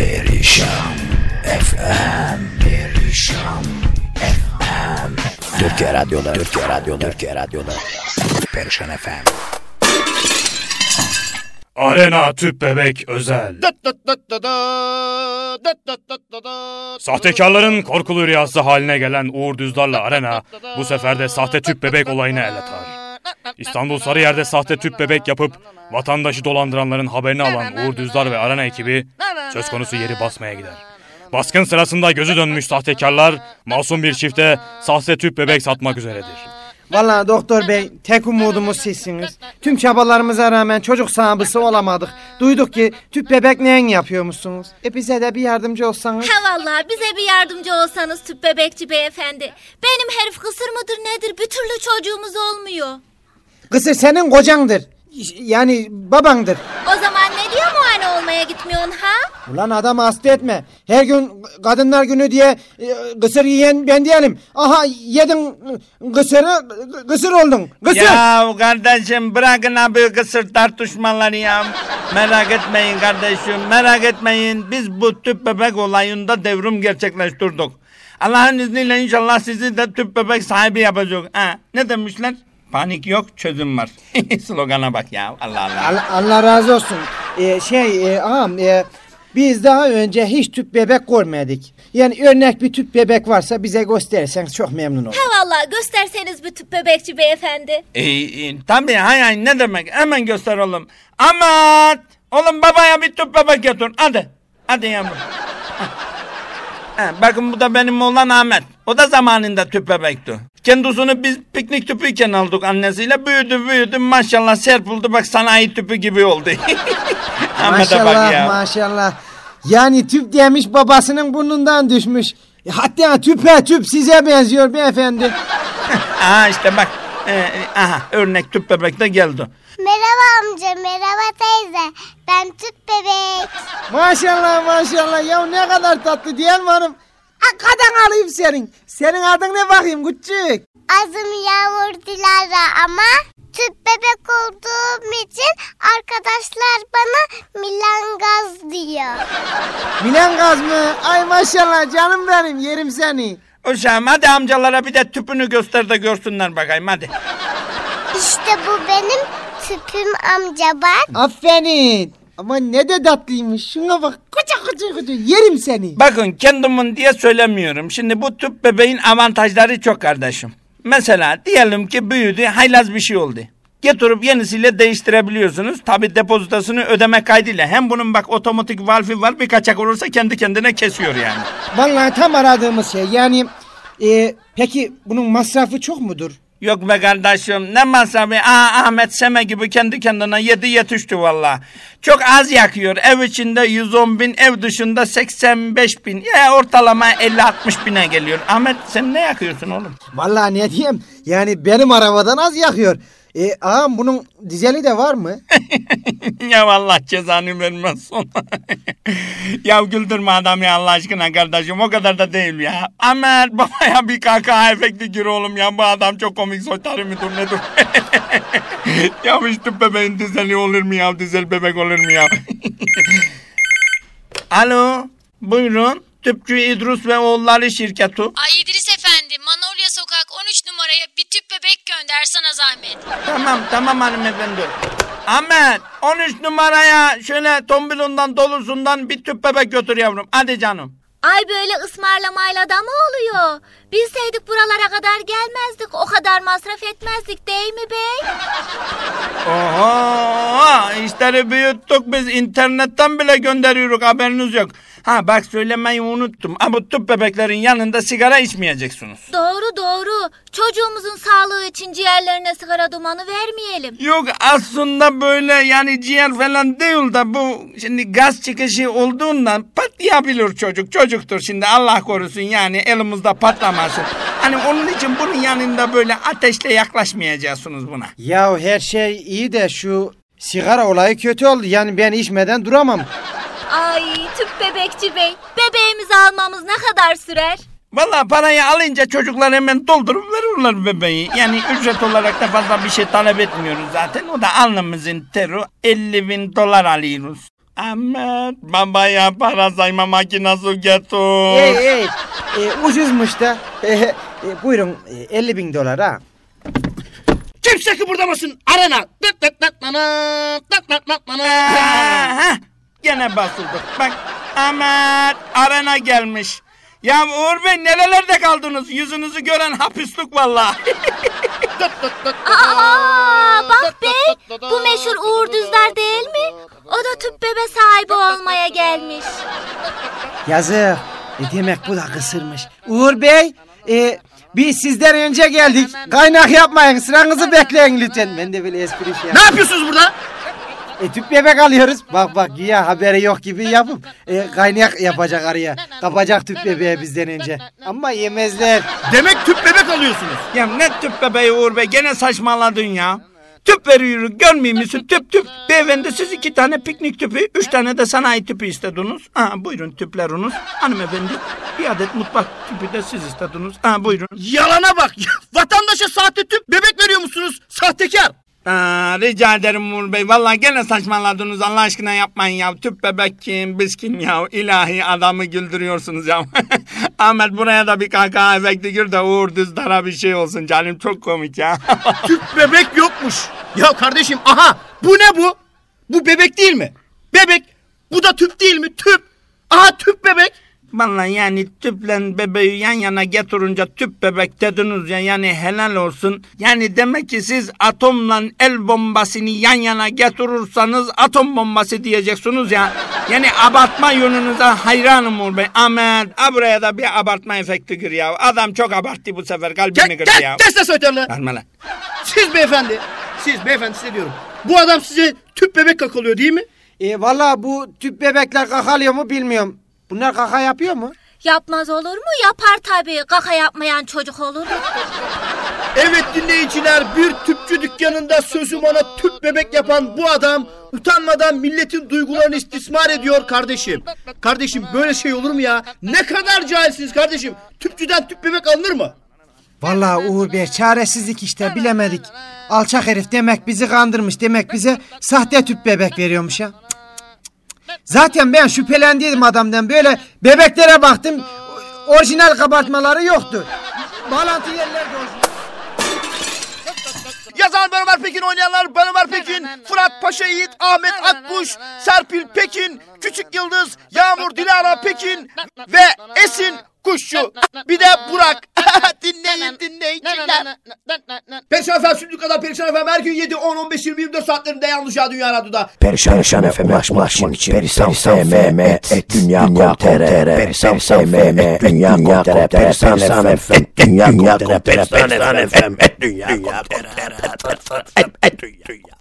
Perişan FM Perişan FM Türkiye Radyo'da Türkiye Radyo'da Türkiye Radyo'da Perişan FM Arena Tüp Bebek Özel. Sahtekarların korkulu rüyası haline gelen Uğur Düzdar'la Arena bu sefer de sahte tüp bebek olayını el atar. İstanbul Sarıyer'de sahte tüp bebek yapıp vatandaşı dolandıranların haberini alan Uğur Düzdar ve Arena ekibi söz konusu yeri basmaya gider. Baskın sırasında gözü dönmüş sahtekarlar masum bir çifte sahte tüp bebek satmak üzeredir. Vallahi doktor bey tek umudumuz sizsiniz. Tüm çabalarımıza rağmen çocuk sahibi olamadık. Duyduk ki tüp bebek neyin yapıyormuşsunuz? E bize de bir yardımcı olsanız. Ha vallahi bize bir yardımcı olsanız tüp bebekçi beyefendi. Benim herif kısır mıdır nedir bir türlü çocuğumuz olmuyor. Kısır senin kocandır. Yani babandır. O zaman ne diye muayene olmaya gitmiyorsun ha? Ulan adamı hasta etme. Her gün kadınlar günü diye e, kısır yiyen ben diyelim. Aha yedin kısırı kısır oldun. Kısır. Ya kardeşim bırakın abi kısır tartışmaları ya. Merak etmeyin kardeşim merak etmeyin. Biz bu tüp bebek olayında devrim gerçekleştirdik. Allah'ın izniyle inşallah sizi de tüp bebek sahibi yapacak. Ha, ne demişler? Panik yok çözüm var. Slogana bak ya Allah Allah. Allah, Allah razı olsun. Ee, şey e, ağam e, biz daha önce hiç tüp bebek görmedik. Yani örnek bir tüp bebek varsa bize gösterirseniz çok memnun olurum. Ha vallahi gösterseniz bir tüp bebekçi beyefendi. E, e, tabii hay hay ne demek hemen göster oğlum. Aman oğlum babaya bir tüp bebek götür hadi. Hadi yavrum. Ha, bakın bu da benim oğlan Ahmet. O da zamanında tüp bebekti. Kendisini biz piknik tüpüyken aldık annesiyle. Büyüdü büyüdü maşallah serpildi bak sanayi tüpü gibi oldu. Maşallah ya. maşallah. Yani tüp demiş babasının burnundan düşmüş. E, Hatta tüpe tüp size benziyor beyefendi. Aha işte bak. Ee, aha örnek tüp bebek de geldi. Merhaba amca, merhaba teyze. Ben tüp bebek. Maşallah maşallah ya ne kadar tatlı diyen varım. Akadan alayım senin. Senin adın ne bakayım küçük? Adım Yağmur Dilara ama tüp bebek olduğum için arkadaşlar bana Milan Gaz diyor. Milan gaz mı? Ay maşallah canım benim yerim seni. Uşağım hadi amcalara bir de tüpünü göster de görsünler bakayım hadi. İşte bu benim tüpüm amca bak. Aferin. Ama ne de tatlıymış. Şuna bak. Koca koca koca. Yerim seni. Bakın kendimin diye söylemiyorum. Şimdi bu tüp bebeğin avantajları çok kardeşim. Mesela diyelim ki büyüdü haylaz bir şey oldu. Getirip yenisiyle değiştirebiliyorsunuz. Tabi depozitasını ödeme kaydıyla. Hem bunun bak otomatik valfi var bir kaçak olursa kendi kendine kesiyor yani. Vallahi tam aradığımız şey. Yani e, peki bunun masrafı çok mudur? Yok be kardeşim ne masrafı Aa, Ahmet Seme gibi kendi kendine yedi yetişti valla. Çok az yakıyor ev içinde 110 bin ev dışında 85 bin ya ortalama 50-60 bine geliyor. Ahmet sen ne yakıyorsun oğlum? Vallahi ne diyeyim? Yani benim arabadan az yakıyor. E, ağam bunun dizeli de var mı? ya Allah cezanı vermesin. ya güldürme adam ya Allah aşkına kardeşim o kadar da değil ya. Ahmet babaya bir kaka efekti gir oğlum ya bu adam çok komik soytarı mıdır nedir? ya işte bebeğin dizeli olur mu ya dizel bebek olur mu ya? Alo buyurun tüpçü İdrus ve oğulları şirketi. Ay İdris 3 numaraya bir tüp bebek gönder sana zahmet. Tamam tamam hanımefendi. Ahmet 13 numaraya şöyle tombilundan dolusundan bir tüp bebek götür yavrum. Hadi canım. Ay böyle ısmarlamayla da mı oluyor? Bilseydik buralara kadar gelmezdik. O kadar masraf etmezdik değil mi bey? Oho! işleri büyüttük biz internetten bile gönderiyoruz haberiniz yok. Ha bak söylemeyi unuttum. Ama tüp bebeklerin yanında sigara içmeyeceksiniz. Doğru doğru. Çocuğumuzun sağlığı için ciğerlerine sigara dumanı vermeyelim. Yok aslında böyle yani ciğer falan değil de bu şimdi gaz çıkışı olduğundan patlayabilir çocuk. Çocuktur şimdi Allah korusun yani elimizde patlamasın. Hani onun için bunun yanında böyle ateşle yaklaşmayacaksınız buna. Ya her şey iyi de şu sigara olayı kötü oldu. Yani ben içmeden duramam. Ay tüp bebekçi bey. Bebeğimizi almamız ne kadar sürer? Vallahi parayı alınca çocuklar hemen doldurup verirler bebeği. Yani ücret olarak da fazla bir şey talep etmiyoruz zaten. O da alnımızın teru 50 bin dolar alıyoruz. Ahmet babaya para sayma makinesi getir. Ey ey. E, ucuzmuş da. E, e, buyurun e, 50 bin dolar ha. Kimse kıpırdamasın. Arena. Tıt tıt tıt nana, tıt tıt tıt nana. Gene basıldık. Bak Ahmet arena gelmiş. Ya Uğur Bey nerelerde kaldınız? Yüzünüzü gören hapisluk vallahi. Aa, bak bey bu meşhur Uğur Düzdar değil mi? O da tüp bebe sahibi olmaya gelmiş. Yazık. E demek bu da kısırmış. Uğur Bey, e, biz sizden önce geldik. Kaynak yapmayın, sıranızı bekleyin lütfen. Ben de böyle espri şey Ne yapıyorsunuz burada? E tüp bebek alıyoruz. Bak bak ya haberi yok gibi yapıp e, kaynak yapacak araya. Kapacak tüp bebeği bizden önce. Ama yemezler. Demek tüp bebek alıyorsunuz. ya ne tüp bebeği Uğur Bey gene saçmaladın ya. Tüp veriyoruz görmüyor musun tüp tüp. Beyefendi siz iki tane piknik tüpü, üç tane de sanayi tüpü istediniz. Ha buyurun tüpleriniz. Hanımefendi bir adet mutfak tüpü de siz istediniz. Ha buyurun. Yalana bak. Vatandaşa sahte tüp bebek veriyor musunuz? Sahtekar. Aa, rica ederim Uğur Bey. Vallahi gene saçmaladınız. Allah aşkına yapmayın ya. Tüp bebek kim, biz kim ya? İlahi adamı güldürüyorsunuz ya. Ahmet buraya da bir kahkaha efekti gir de Uğur Düzdar'a bir şey olsun canım. Çok komik ya. Tüp bebek yokmuş. Ya kardeşim aha bu ne bu? Bu bebek değil mi? Bebek. Bu da tüp değil mi? Tüp. Aha tüp bebek. Vallahi yani tüple bebeği yan yana getirince tüp bebek dediniz ya yani helal olsun. Yani demek ki siz atomla el bombasını yan yana getirirseniz atom bombası diyeceksiniz ya. Yani abartma yönünüze hayranım Uğur Bey. Ahmet ha buraya da bir abartma efekti gir ya. Adam çok abarttı bu sefer kalbimi kırdı gel, ya. kes de soytarlı. Verme lan. Siz beyefendi. Siz beyefendi size diyorum. Bu adam size tüp bebek kakalıyor değil mi? E, Valla bu tüp bebekler kakalıyor mu bilmiyorum. Bunlar kaka yapıyor mu? Yapmaz olur mu? Yapar tabii. Kaka yapmayan çocuk olur mu? Evet dinleyiciler bir tüpçü dükkanında sözüm ona tüp bebek yapan bu adam utanmadan milletin duygularını istismar ediyor kardeşim. Kardeşim böyle şey olur mu ya? Ne kadar cahilsiniz kardeşim. Tüpçüden tüp bebek alınır mı? Valla Uğur Bey çaresizlik işte bilemedik. Alçak herif demek bizi kandırmış. Demek bize sahte tüp bebek veriyormuş ya. Zaten ben şüphelendiydim adamdan. Böyle bebeklere baktım. Orijinal kabartmaları yoktu. Bağlantı yerleri de orijinal. Yazan Ömer Pekin oynayanlar Ömer Pekin, Fırat Paşa Yiğit, Ahmet Akbuş, Serpil Pekin, Küçük Yıldız, Yağmur Dilara Pekin ve Esin Kuşçu. Bir de Burak. dinleyin dinleyiciler. Perişan FM Sütlü kadar Perişan FM her gün 7, 10, 15, 20, 24 saatlerinde yanlış ya Dünya Radyo'da. Perişan Perişan FM ulaşmak için Perisan FM et dünya com tr Perisan FM et dünya com tr Perisan FM et dünya com tr Perisan FM et dünya com tr et dünya